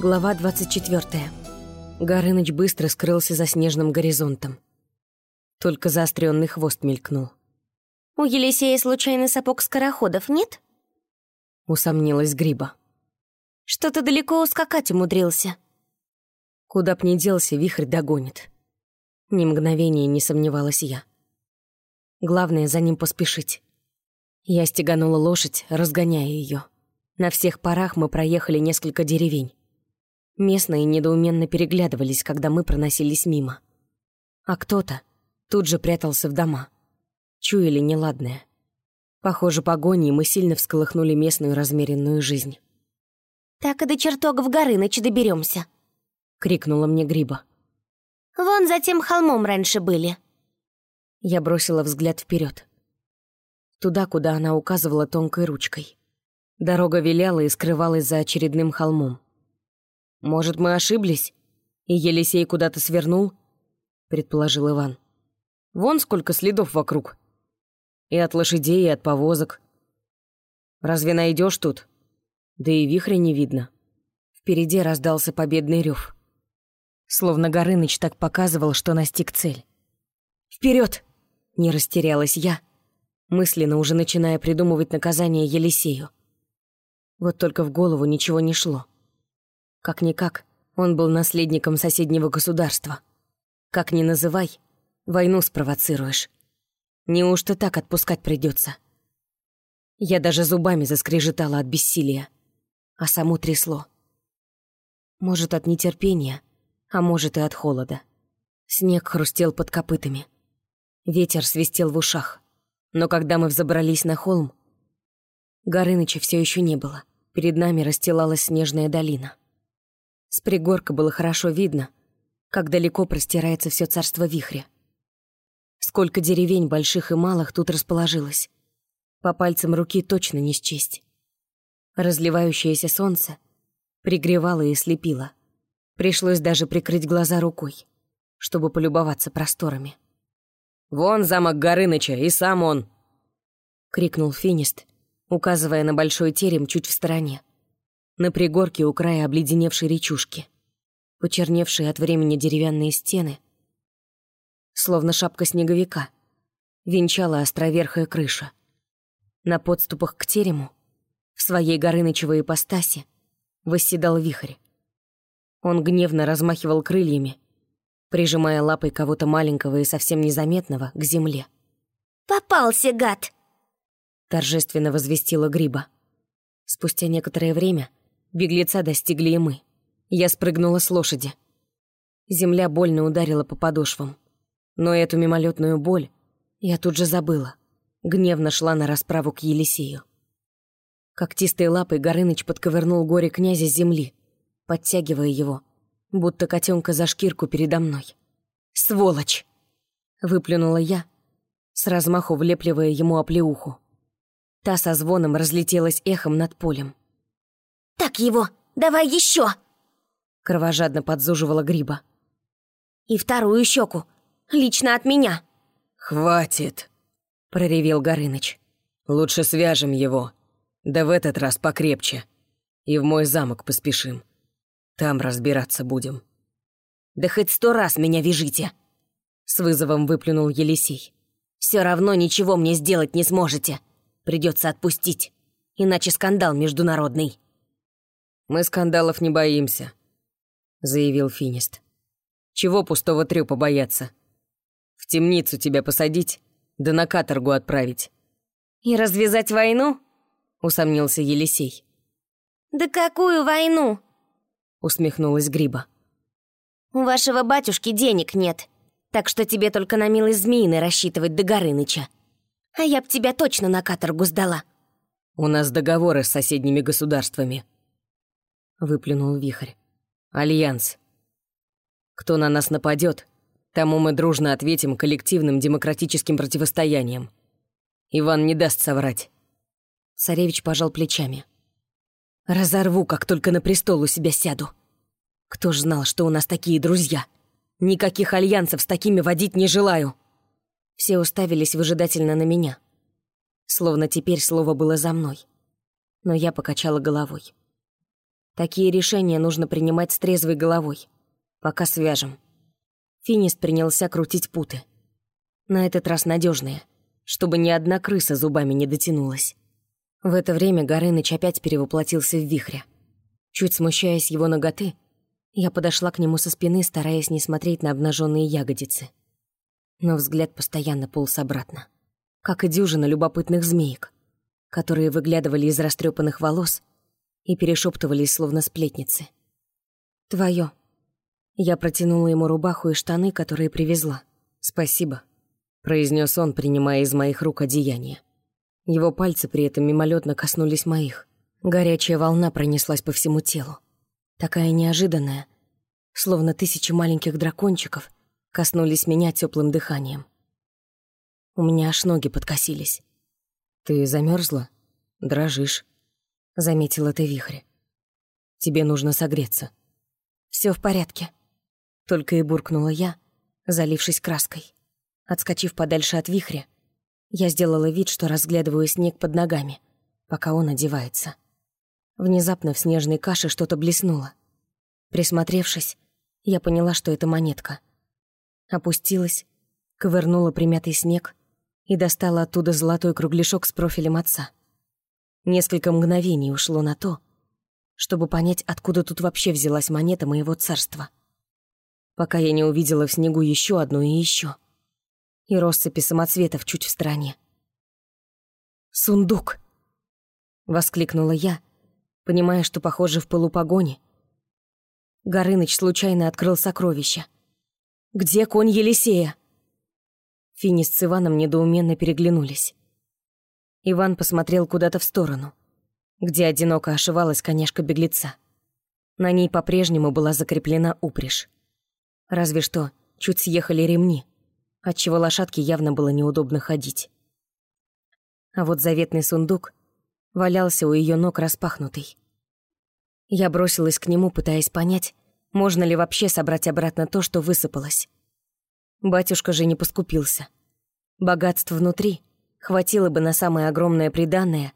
Глава 24. Горыныч быстро скрылся за снежным горизонтом. Только заостренный хвост мелькнул. «У Елисея случайный сапог скороходов нет?» Усомнилась Гриба. «Что-то далеко ускакать умудрился». Куда б ни делся, вихрь догонит. Ни мгновения не сомневалась я. Главное, за ним поспешить. Я стеганула лошадь, разгоняя ее. На всех парах мы проехали несколько деревень. Местные недоуменно переглядывались, когда мы проносились мимо. А кто-то тут же прятался в дома. Чуяли неладное. Похоже, погоней мы сильно всколыхнули местную размеренную жизнь. «Так и до чертогов горы ночи доберемся, крикнула мне Гриба. «Вон за тем холмом раньше были». Я бросила взгляд вперед, Туда, куда она указывала тонкой ручкой. Дорога виляла и скрывалась за очередным холмом. «Может, мы ошиблись? И Елисей куда-то свернул?» — предположил Иван. «Вон сколько следов вокруг. И от лошадей, и от повозок. Разве найдешь тут? Да и вихря не видно». Впереди раздался победный рев. Словно Горыныч так показывал, что настиг цель. Вперед! не растерялась я, мысленно уже начиная придумывать наказание Елисею. Вот только в голову ничего не шло. Как-никак, он был наследником соседнего государства. Как ни называй, войну спровоцируешь. Неужто так отпускать придется? Я даже зубами заскрежетала от бессилия, а саму трясло. Может, от нетерпения, а может и от холода. Снег хрустел под копытами. Ветер свистел в ушах. Но когда мы взобрались на холм, Горыныча все еще не было. Перед нами расстилалась снежная долина. С пригорка было хорошо видно, как далеко простирается все царство вихря. Сколько деревень, больших и малых, тут расположилось. По пальцам руки точно не счесть. Разливающееся солнце пригревало и слепило. Пришлось даже прикрыть глаза рукой, чтобы полюбоваться просторами. «Вон замок Горыныча, и сам он!» — крикнул Финист, указывая на большой терем чуть в стороне на пригорке у края обледеневшей речушки. Почерневшие от времени деревянные стены, словно шапка снеговика, венчала островерхая крыша. На подступах к терему, в своей горынычевой ипостаси, восседал вихрь. Он гневно размахивал крыльями, прижимая лапой кого-то маленького и совсем незаметного к земле. «Попался, гад!» торжественно возвестила Гриба. Спустя некоторое время Беглеца достигли и мы. Я спрыгнула с лошади. Земля больно ударила по подошвам. Но эту мимолетную боль я тут же забыла. Гневно шла на расправу к Елисею. Когтистой лапой Горыныч подковырнул горе князя с земли, подтягивая его, будто котенка за шкирку передо мной. «Сволочь!» — выплюнула я, с размаху влепливая ему оплеуху. Та со звоном разлетелась эхом над полем. «Так его! Давай еще!» Кровожадно подзуживала Гриба. «И вторую щеку! Лично от меня!» «Хватит!» — проревел Горыныч. «Лучше свяжем его. Да в этот раз покрепче. И в мой замок поспешим. Там разбираться будем». «Да хоть сто раз меня вяжите!» С вызовом выплюнул Елисей. «Все равно ничего мне сделать не сможете. Придется отпустить, иначе скандал международный». «Мы скандалов не боимся», — заявил Финист. «Чего пустого трёпа бояться? В темницу тебя посадить, да на каторгу отправить». «И развязать войну?» — усомнился Елисей. «Да какую войну?» — усмехнулась Гриба. «У вашего батюшки денег нет, так что тебе только на милость змеины рассчитывать до Горыныча. А я б тебя точно на каторгу сдала». «У нас договоры с соседними государствами», выплюнул вихрь. «Альянс. Кто на нас нападет, тому мы дружно ответим коллективным демократическим противостоянием. Иван не даст соврать». Царевич пожал плечами. «Разорву, как только на престол у себя сяду. Кто ж знал, что у нас такие друзья? Никаких альянсов с такими водить не желаю». Все уставились выжидательно на меня. Словно теперь слово было за мной. Но я покачала головой. Такие решения нужно принимать с трезвой головой. Пока свяжем. Финист принялся крутить путы. На этот раз надежные, чтобы ни одна крыса зубами не дотянулась. В это время Горыныч опять перевоплотился в вихря. Чуть смущаясь его ноготы, я подошла к нему со спины, стараясь не смотреть на обнаженные ягодицы. Но взгляд постоянно полз обратно. Как и дюжина любопытных змеек, которые выглядывали из растрепанных волос и перешептывались, словно сплетницы. «Твоё». Я протянула ему рубаху и штаны, которые привезла. «Спасибо», — произнес он, принимая из моих рук одеяние. Его пальцы при этом мимолетно коснулись моих. Горячая волна пронеслась по всему телу. Такая неожиданная, словно тысячи маленьких дракончиков коснулись меня теплым дыханием. У меня аж ноги подкосились. «Ты замерзла? Дрожишь», — заметила ты вихрь. «Тебе нужно согреться». Все в порядке», — только и буркнула я, залившись краской. Отскочив подальше от вихря, я сделала вид, что разглядываю снег под ногами, пока он одевается. Внезапно в снежной каше что-то блеснуло. Присмотревшись, я поняла, что это монетка. Опустилась, ковырнула примятый снег и достала оттуда золотой кругляшок с профилем отца. Несколько мгновений ушло на то, чтобы понять, откуда тут вообще взялась монета моего царства. Пока я не увидела в снегу еще одну и еще и россыпи самоцветов чуть в стороне. «Сундук!» — воскликнула я, понимая, что, похоже, в полупогоне. Горыныч случайно открыл сокровища. «Где конь Елисея?» Финис с Иваном недоуменно переглянулись. Иван посмотрел куда-то в сторону, где одиноко ошивалась коняшка беглеца. На ней по-прежнему была закреплена упряжь. Разве что чуть съехали ремни, отчего лошадке явно было неудобно ходить. А вот заветный сундук валялся у ее ног распахнутый. Я бросилась к нему, пытаясь понять, можно ли вообще собрать обратно то, что высыпалось. Батюшка же не поскупился. Богатств внутри хватило бы на самое огромное приданное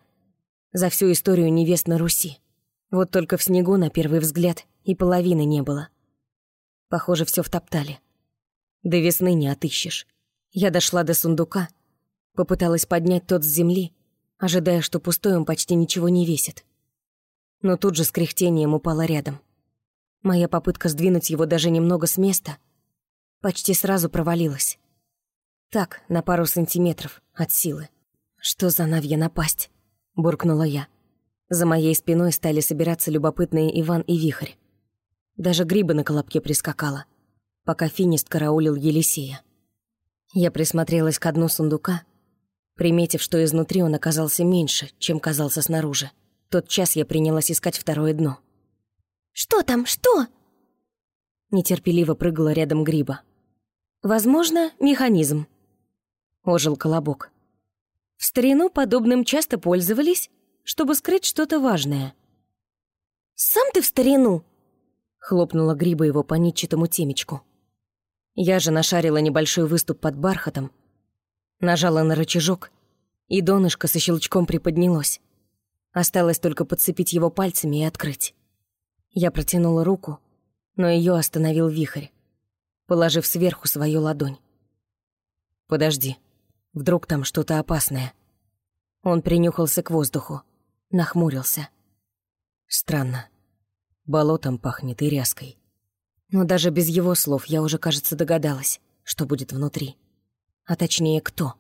за всю историю невест на Руси. Вот только в снегу, на первый взгляд, и половины не было. Похоже, все втоптали. До весны не отыщешь. Я дошла до сундука, попыталась поднять тот с земли, ожидая, что пустой он почти ничего не весит. Но тут же с кряхтением упала рядом. Моя попытка сдвинуть его даже немного с места почти сразу провалилась. Так, на пару сантиметров от силы. «Что за навья напасть?» — буркнула я. За моей спиной стали собираться любопытные Иван и Вихрь. Даже грибы на колобке прискакала пока финист караулил Елисея. Я присмотрелась к дну сундука, приметив, что изнутри он оказался меньше, чем казался снаружи. Тот час я принялась искать второе дно. «Что там? Что?» Нетерпеливо прыгала рядом гриба. «Возможно, механизм», — ожил колобок. В старину подобным часто пользовались, чтобы скрыть что-то важное. «Сам ты в старину!» — хлопнула гриба его по нитчатому темечку. Я же нашарила небольшой выступ под бархатом, нажала на рычажок, и донышко со щелчком приподнялось. Осталось только подцепить его пальцами и открыть. Я протянула руку, но ее остановил вихрь, положив сверху свою ладонь. «Подожди, вдруг там что-то опасное». Он принюхался к воздуху, нахмурился. Странно. Болотом пахнет и ряской. Но даже без его слов я уже, кажется, догадалась, что будет внутри. А точнее, кто.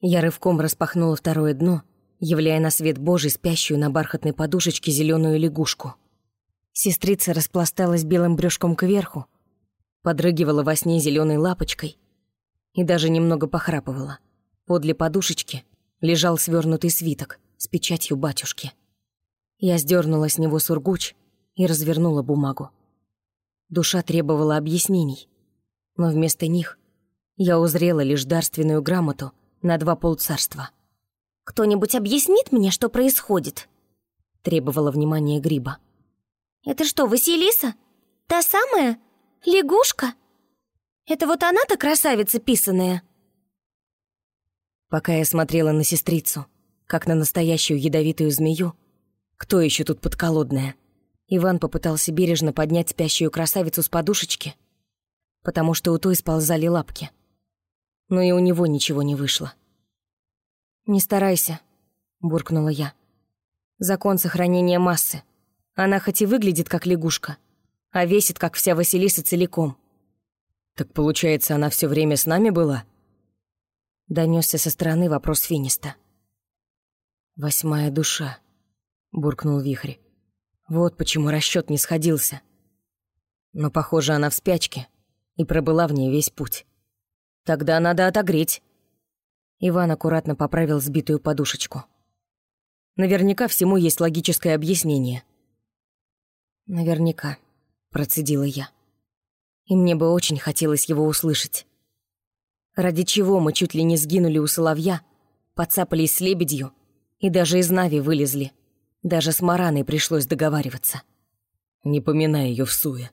Я рывком распахнула второе дно, являя на свет Божий спящую на бархатной подушечке зеленую лягушку. Сестрица распласталась белым брюшком кверху, подрыгивала во сне зеленой лапочкой и даже немного похрапывала. Подле подушечки лежал свернутый свиток с печатью батюшки. Я сдернула с него сургуч и развернула бумагу. Душа требовала объяснений, но вместо них я узрела лишь дарственную грамоту на два полцарства. «Кто-нибудь объяснит мне, что происходит?» требовала внимания Гриба. «Это что, Василиса? Та самая? Лягушка? Это вот она-то красавица писаная?» Пока я смотрела на сестрицу, как на настоящую ядовитую змею, кто еще тут подколодная, Иван попытался бережно поднять спящую красавицу с подушечки, потому что у той сползали лапки. Но и у него ничего не вышло. «Не старайся», — буркнула я. «Закон сохранения массы. Она хоть и выглядит как лягушка, а весит, как вся Василиса целиком». «Так получается, она все время с нами была?» Донесся со стороны вопрос Финиста. «Восьмая душа», — буркнул Вихрь. Вот почему расчет не сходился. Но, похоже, она в спячке и пробыла в ней весь путь. Тогда надо отогреть. Иван аккуратно поправил сбитую подушечку. Наверняка всему есть логическое объяснение. Наверняка, процедила я. И мне бы очень хотелось его услышать. Ради чего мы чуть ли не сгинули у соловья, подцапались с лебедью и даже из Нави вылезли. Даже с Мараной пришлось договариваться. «Не поминай ее в суе»,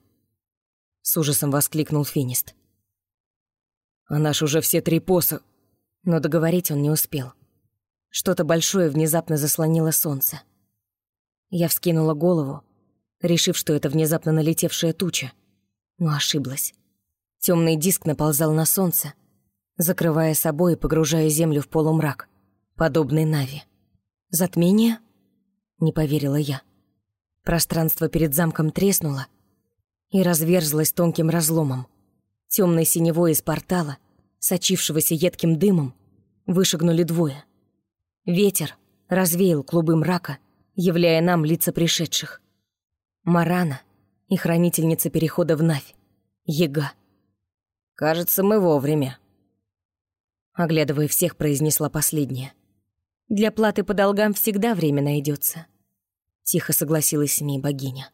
— с ужасом воскликнул Финист. «Она ж уже все три посо...» Но договорить он не успел. Что-то большое внезапно заслонило солнце. Я вскинула голову, решив, что это внезапно налетевшая туча, но ошиблась. Темный диск наползал на солнце, закрывая собой и погружая землю в полумрак, подобный Нави. Затмение? не поверила я. Пространство перед замком треснуло и разверзлось тонким разломом. Темной синевой из портала, сочившегося едким дымом, вышагнули двое. Ветер развеял клубы мрака, являя нам лица пришедших. Марана и хранительница перехода в Навь, Ега. «Кажется, мы вовремя», — оглядывая всех, произнесла последняя. «Для платы по долгам всегда время найдется. Тихо согласилась с ней богиня.